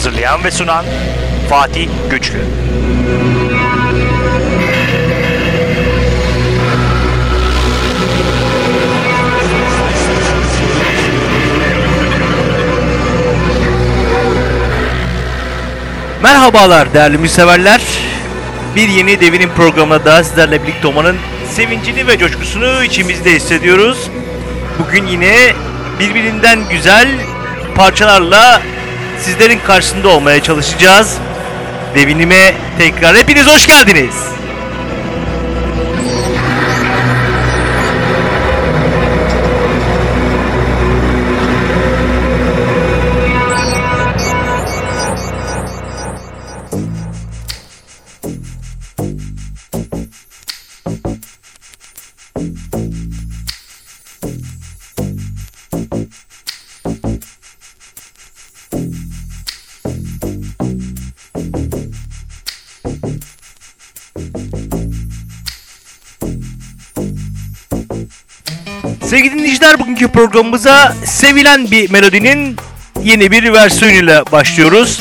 Hazırlayan ve sunan Fatih Güçlü. Merhabalar değerli müseverler. Bir yeni devinin programına daha sizlerle birlikte olmanın sevincini ve coşkusunu içimizde hissediyoruz. Bugün yine birbirinden güzel parçalarla sizlerin karşısında olmaya çalışacağız. Devinime tekrar hepiniz hoş geldiniz. bugünkü programımıza sevilen bir melodinin yeni bir versiyonuyla başlıyoruz.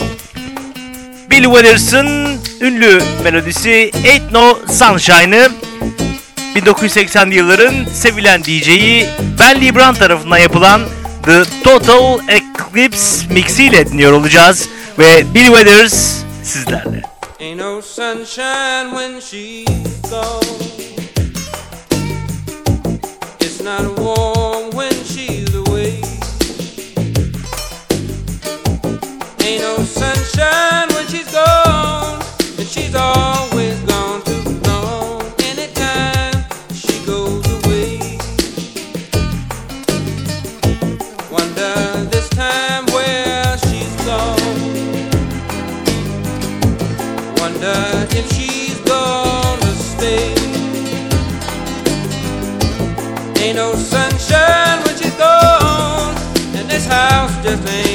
Bill Wallers'ın ünlü melodisi Ain't No Sunshine'ı 1980'li yılların sevilen DJ'i Ben Libran tarafından yapılan The Total Eclipse mixiyle dinliyor olacağız ve Bill Withers sizlerle. Ain't no sunshine when she's gone. It's not warm. when she's away. Ain't no sunshine when she's gone, and she's all. house just ain't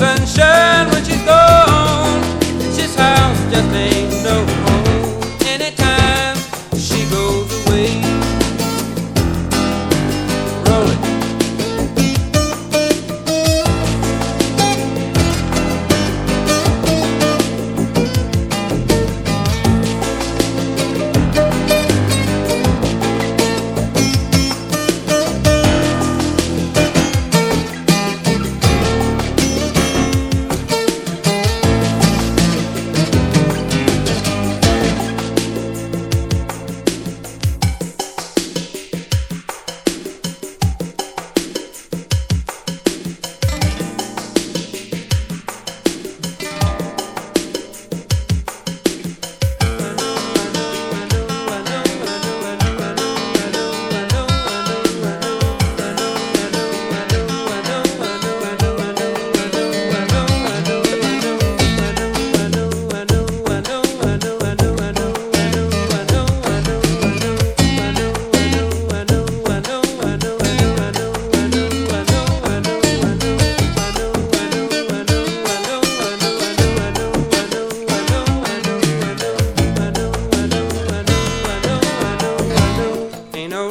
sunshine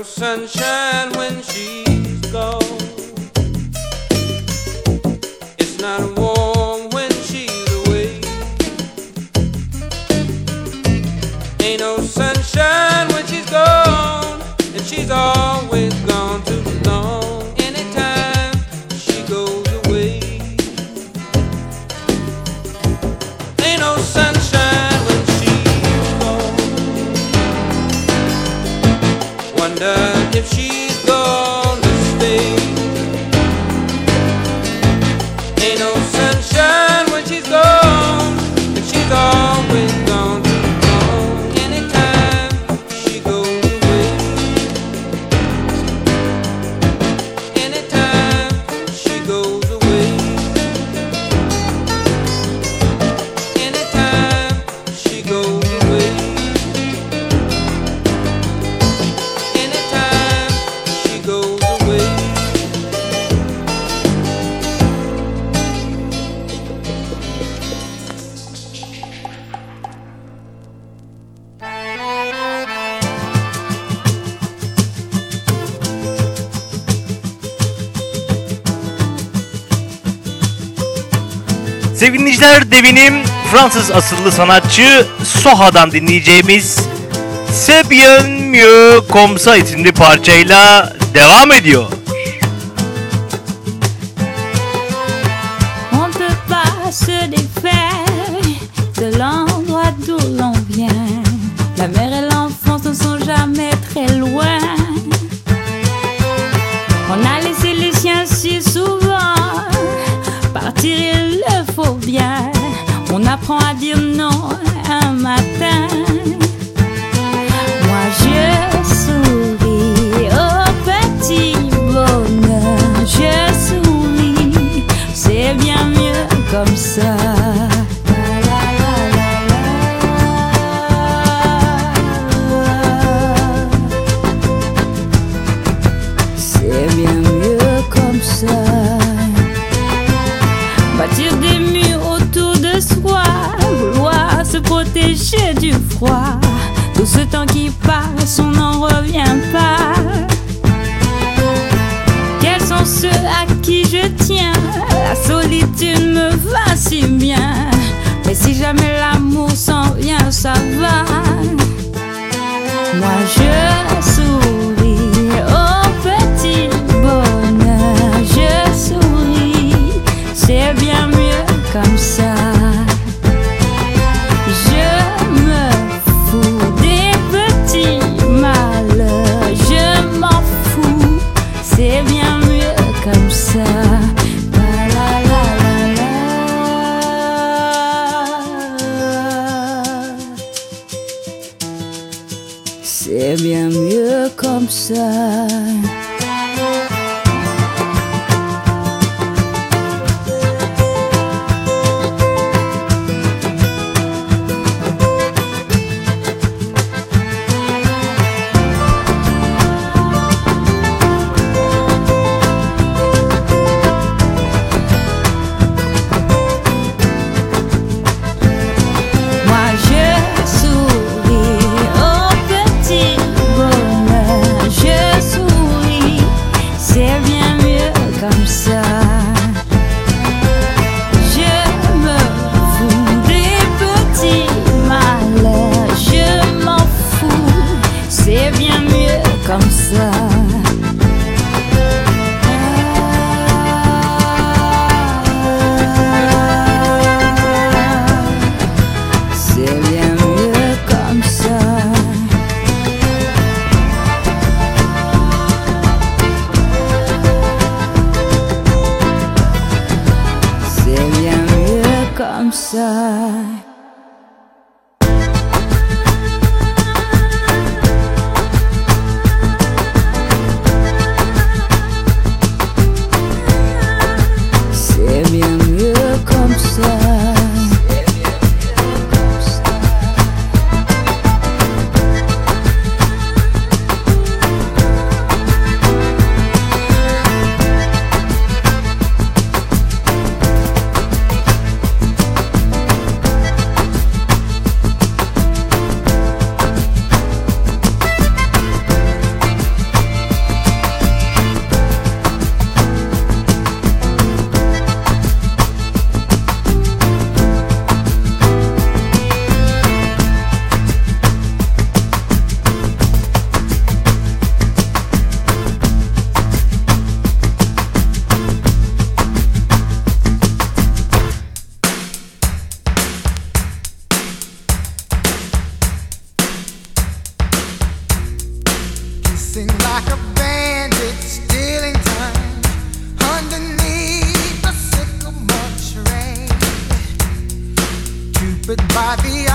sunshine when she Alevinim Fransız asıllı sanatçı Soha'dan dinleyeceğimiz Se bien mieux comme ça isimli parçayla devam ediyor. J'apprends à dire non un matin. il me va si bien. Mais si jamais l'amour s'en vient, ça va. Moi je. by the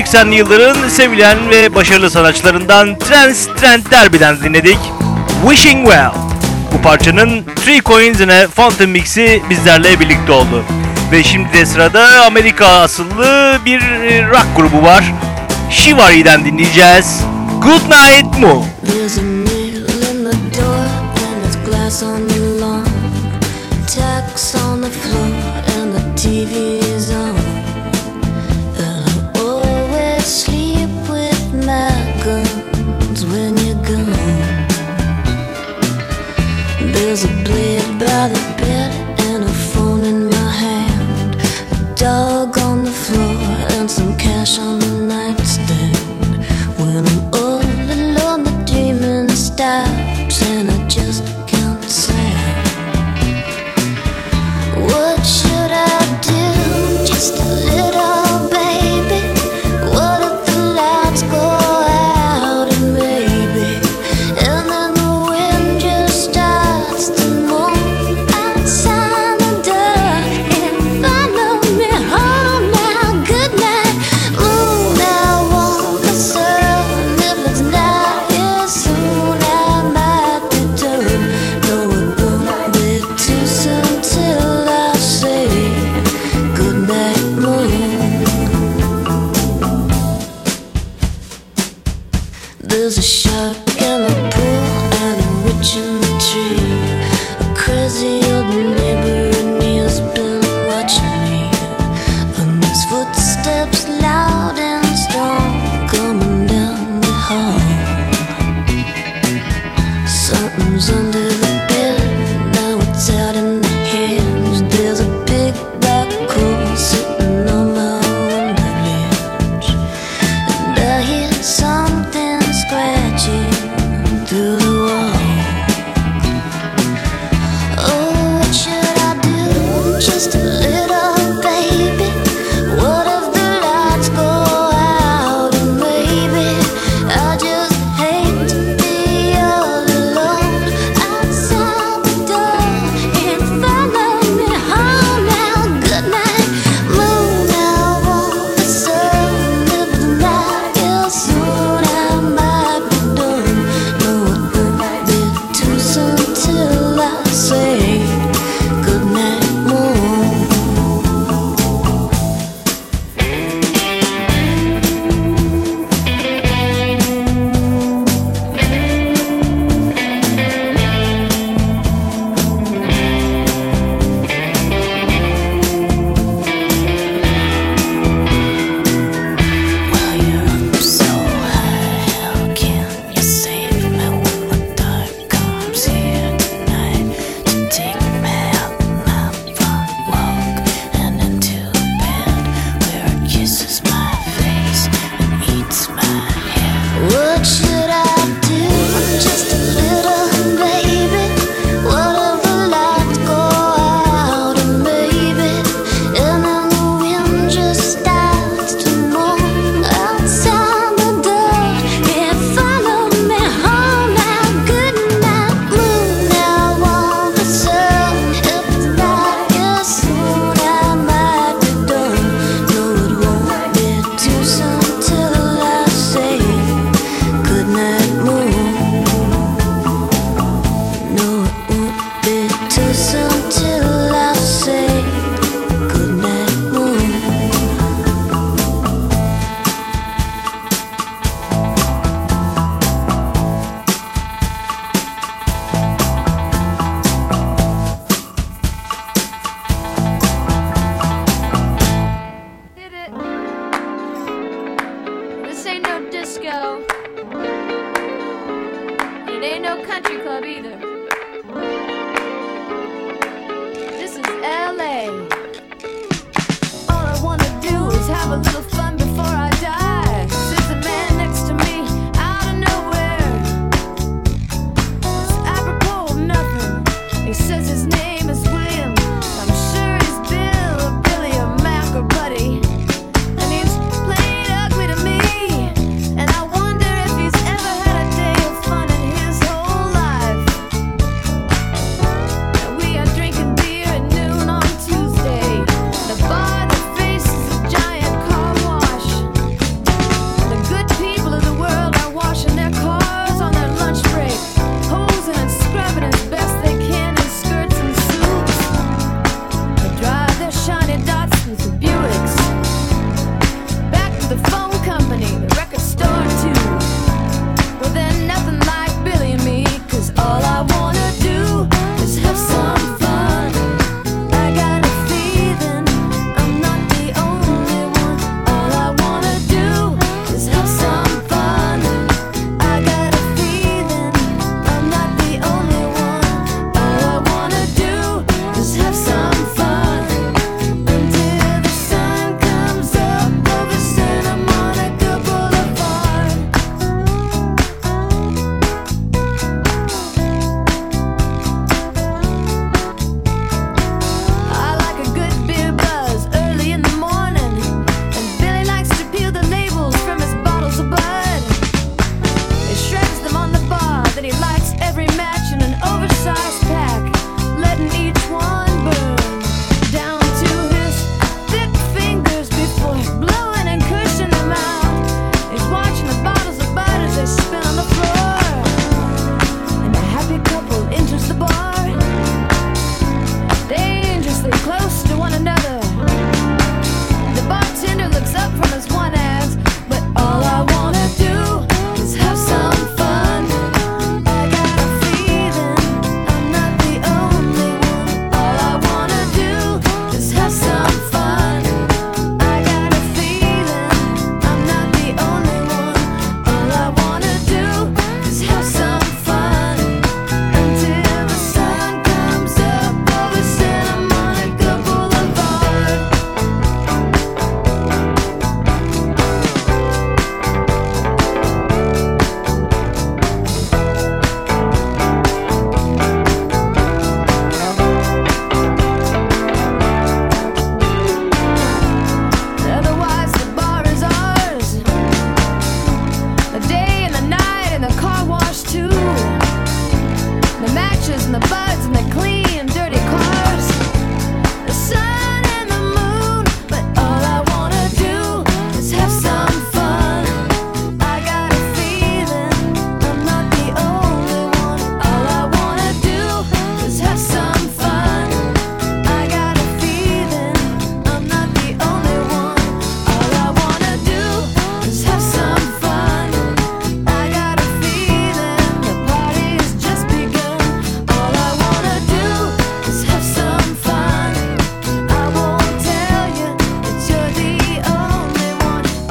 1980'li yılların sevilen ve başarılı sanatçılarından Trans Trent Derby'den dinledik. Wishing Well. Bu parçanın Three Coins in a Fountain Mix'i bizlerle birlikte oldu. Ve şimdi de sırada Amerika asıllı bir e, rock grubu var. Shivari'den dinleyeceğiz. Good Night Moon. TV 多的。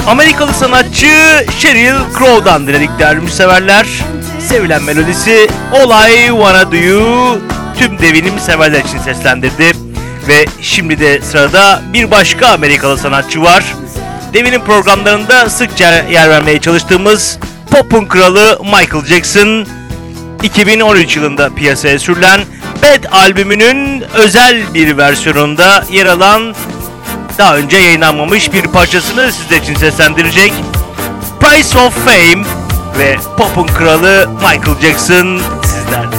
Amerikalı sanatçı Sheryl Crow'dan dinledik değerli müseverler. Sevilen melodisi All I Wanna Do You tüm devinim severler için seslendirdi. Ve şimdi de sırada bir başka Amerikalı sanatçı var. Devinim programlarında sıkça yer vermeye çalıştığımız pop'un kralı Michael Jackson 2013 yılında piyasaya sürülen Bad albümünün özel bir versiyonunda yer alan daha önce yayınlanmamış bir parçasını sizler için seslendirecek. Price of Fame ve pop'un kralı Michael Jackson sizlerle.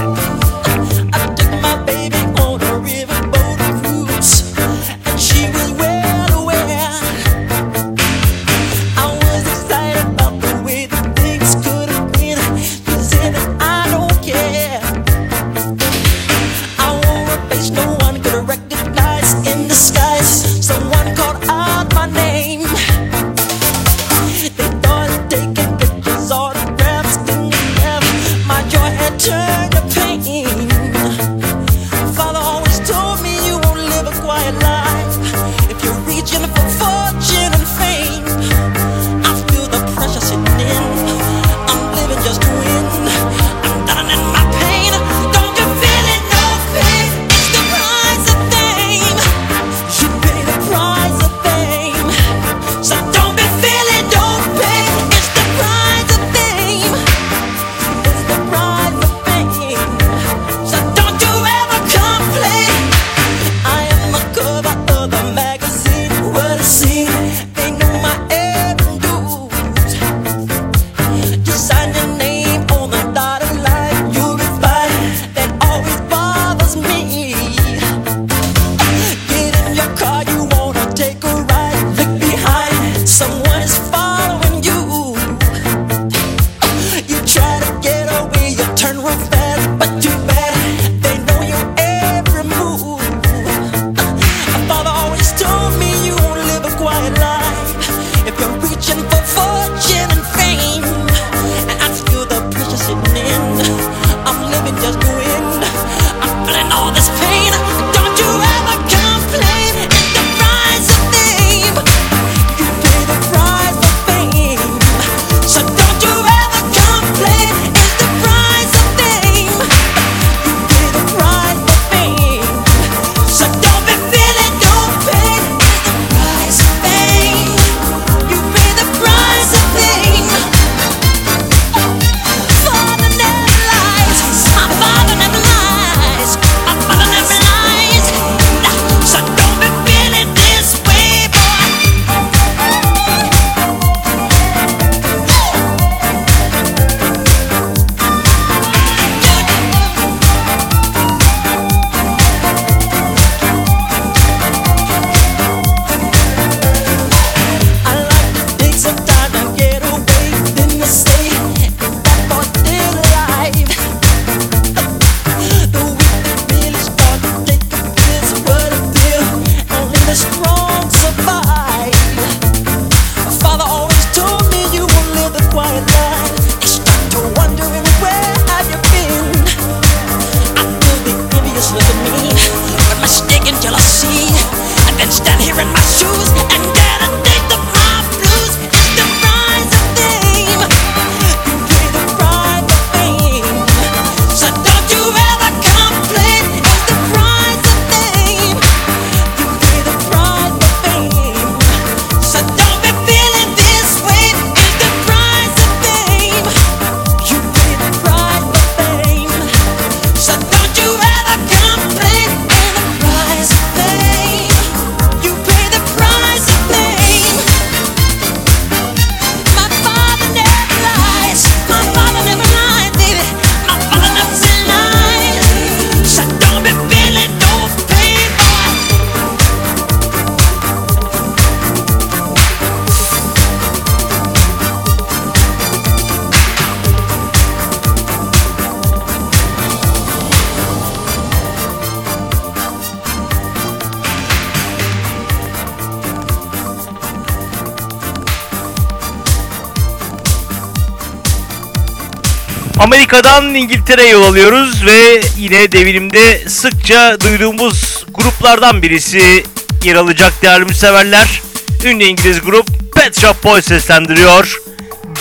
Amerika'dan İngiltere'ye yol alıyoruz ve yine devinimde sıkça duyduğumuz gruplardan birisi yer alacak değerli severler. Ünlü İngiliz grup Pet Shop Boys seslendiriyor.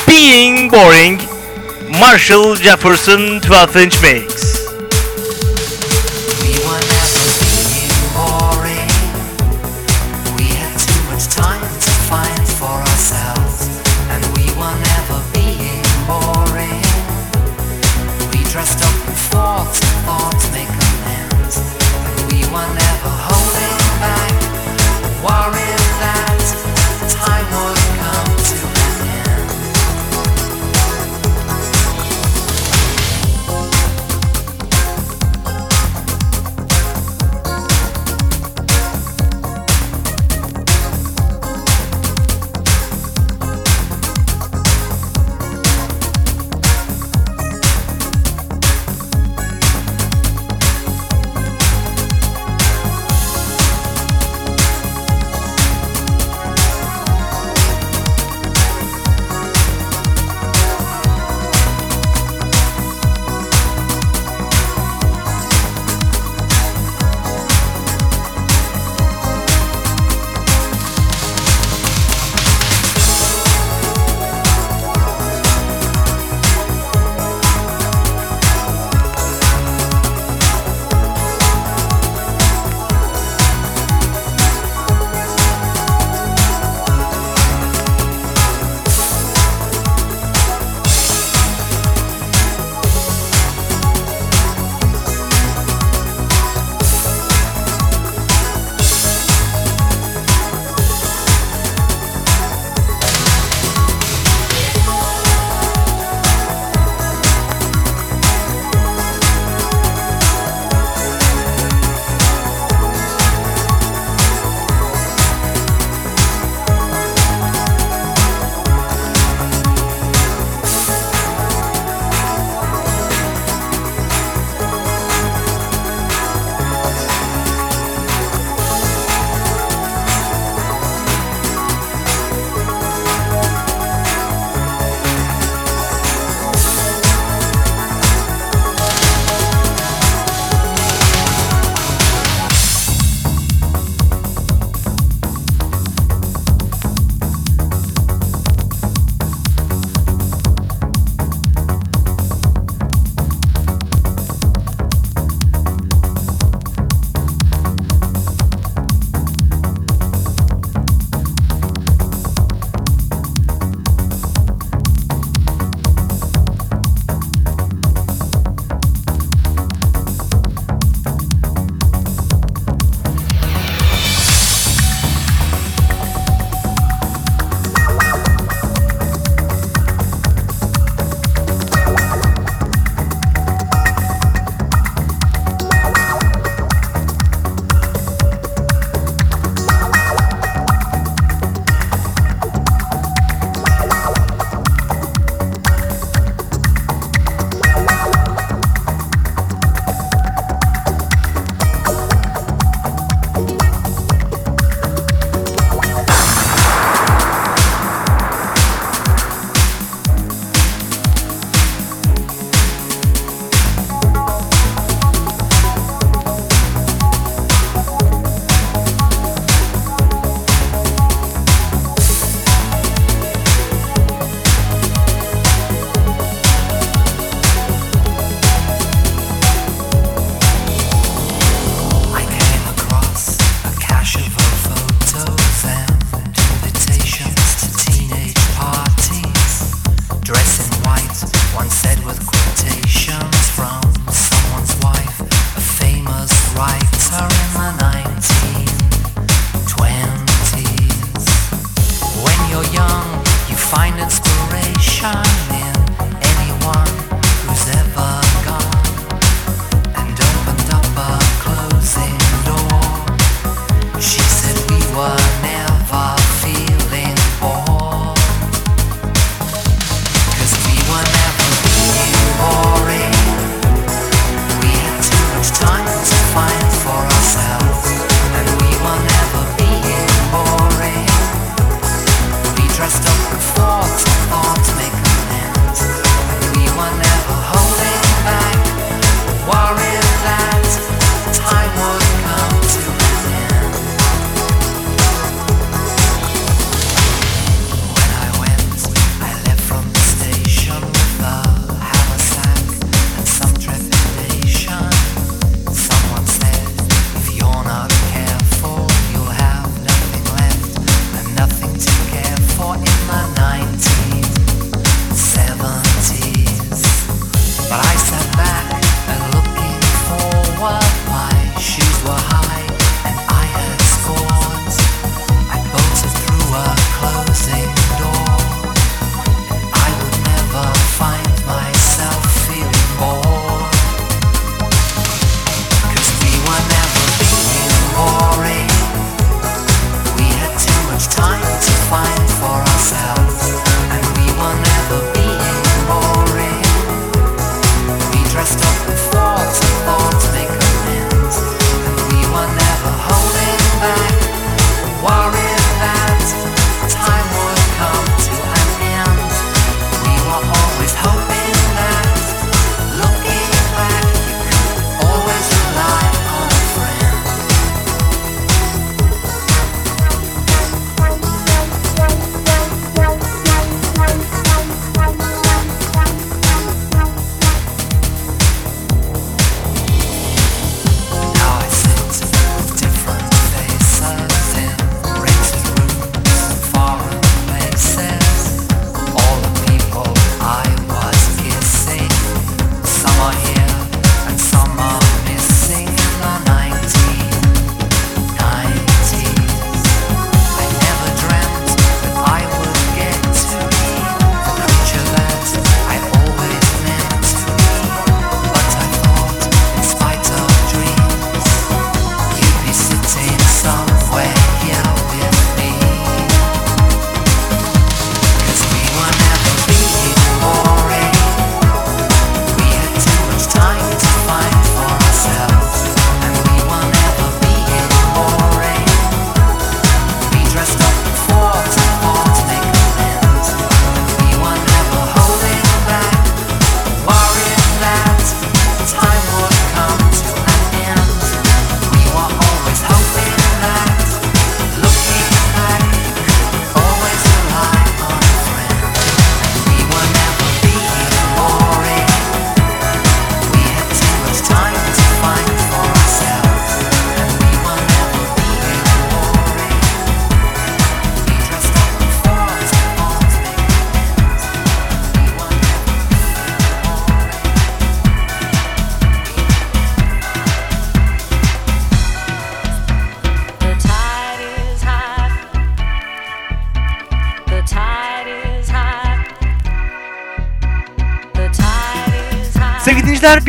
Being Boring Marshall Jefferson 12 Inch Mix.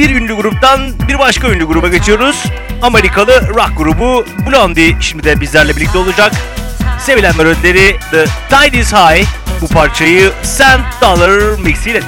bir ünlü gruptan bir başka ünlü gruba geçiyoruz. Amerikalı rock grubu Blondie şimdi de bizlerle birlikte olacak. Sevilen melodileri The Tide Is High bu parçayı Sam Dollar mixiyle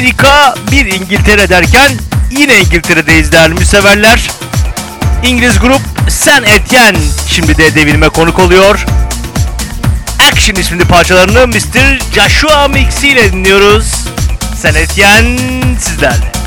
Amerika, bir İngiltere derken yine İngiltere'deyiz değerli müseverler. İngiliz grup San Etienne şimdi de devirme konuk oluyor. Action isimli parçalarını Mr. Joshua Mix ile dinliyoruz. San Etienne sizlerle.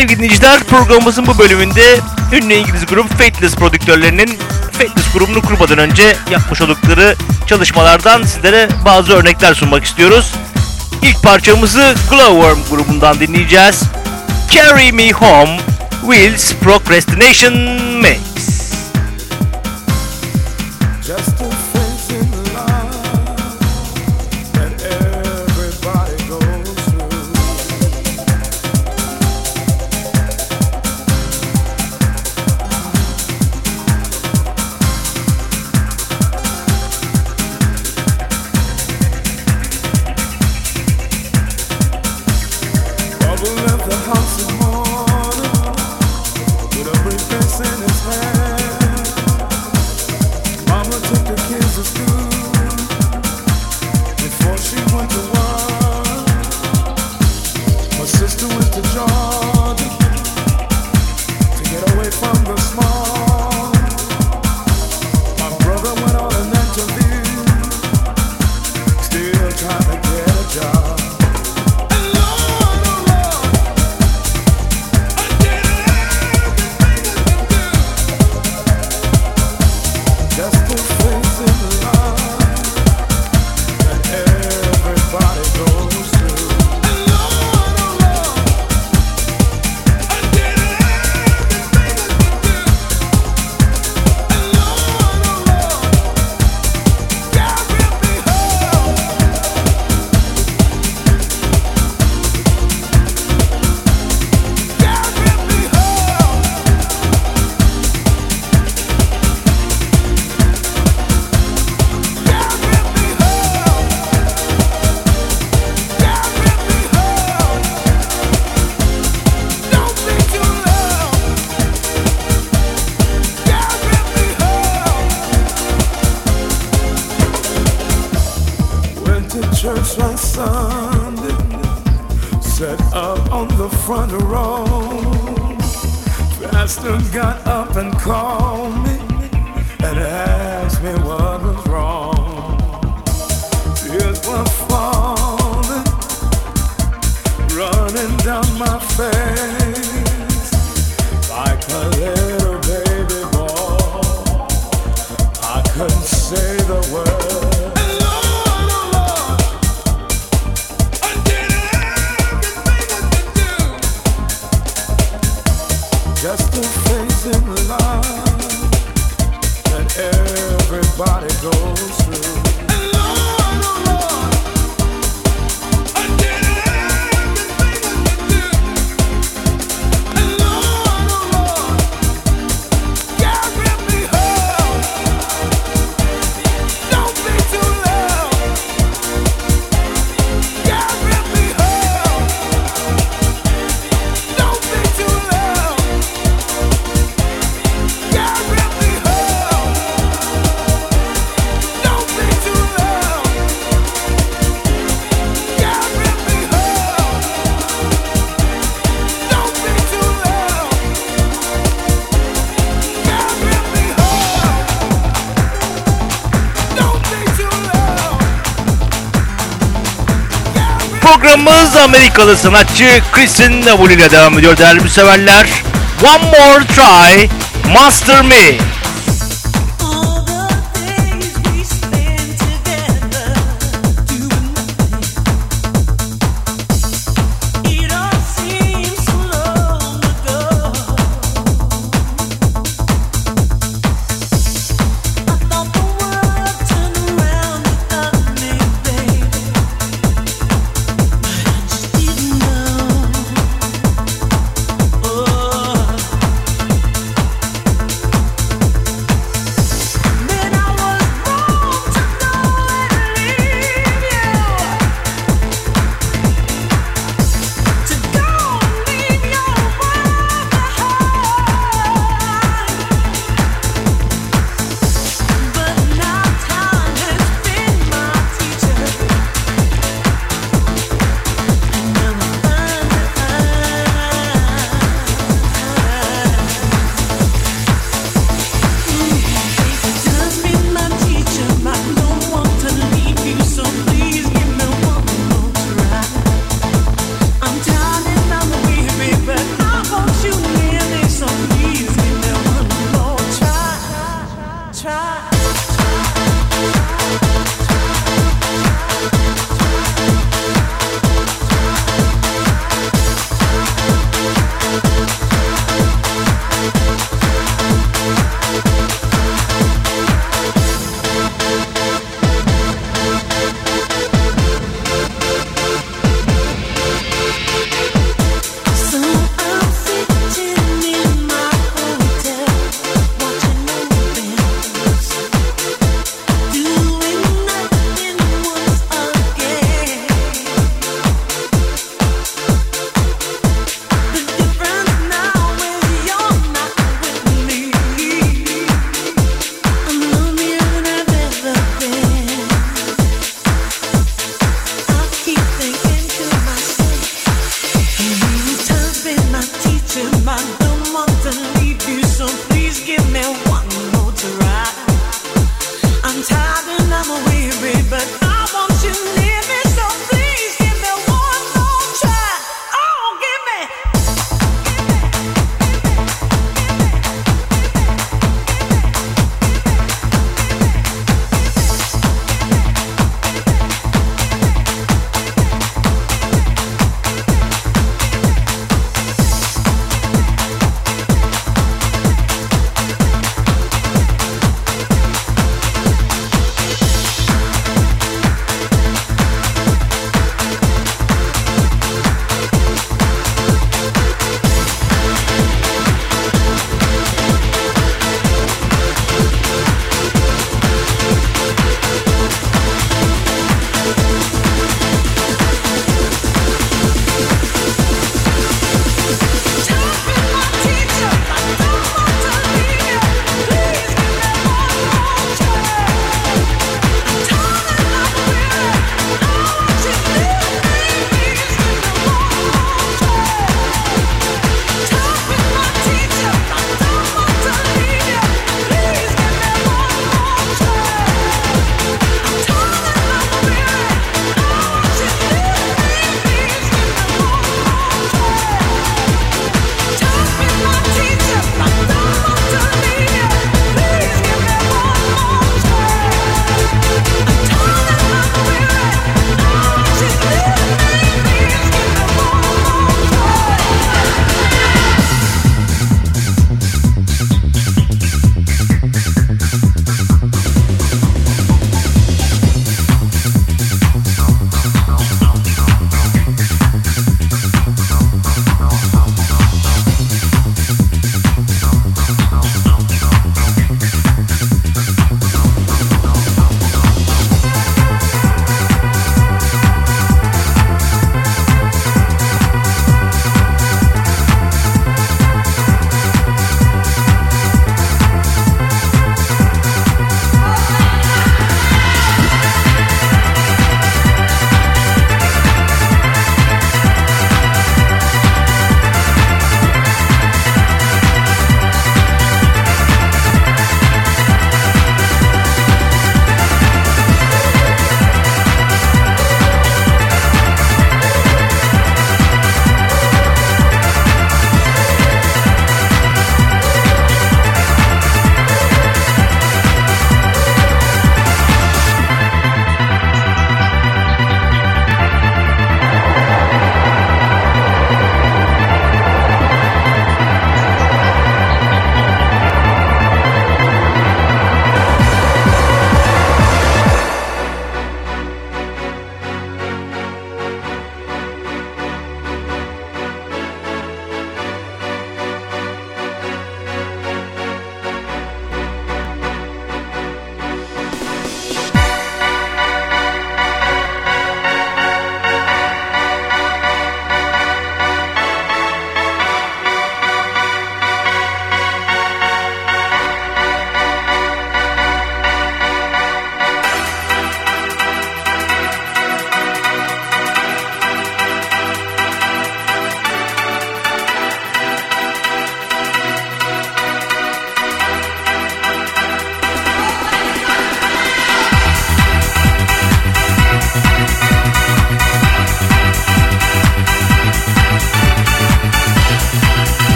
sevgili dinleyiciler programımızın bu bölümünde ünlü İngiliz grup Faithless prodüktörlerinin Faithless grubunu kurmadan önce yapmış oldukları çalışmalardan sizlere bazı örnekler sunmak istiyoruz. İlk parçamızı Glowworm grubundan dinleyeceğiz. Carry Me Home Wheels Procrastination Amerikalı sanatçı Kristen W ile devam ediyor değerli severler. One More Try, Master Me.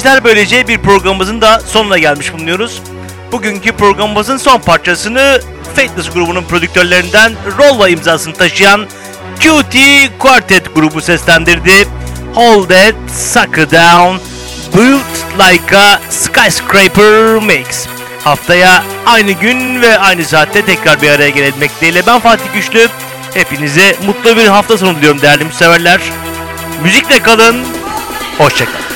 Dinleyiciler böylece bir programımızın da sonuna gelmiş bulunuyoruz. Bugünkü programımızın son parçasını Fateless grubunun prodüktörlerinden Rolva imzasını taşıyan QT Quartet grubu seslendirdi. Hold That Sucker Down Built Like a Skyscraper Mix. Haftaya aynı gün ve aynı saatte tekrar bir araya gelebilmek dileğiyle ben Fatih Güçlü. Hepinize mutlu bir hafta sonu diliyorum değerli müseverler. Müzikle kalın, hoşçakalın.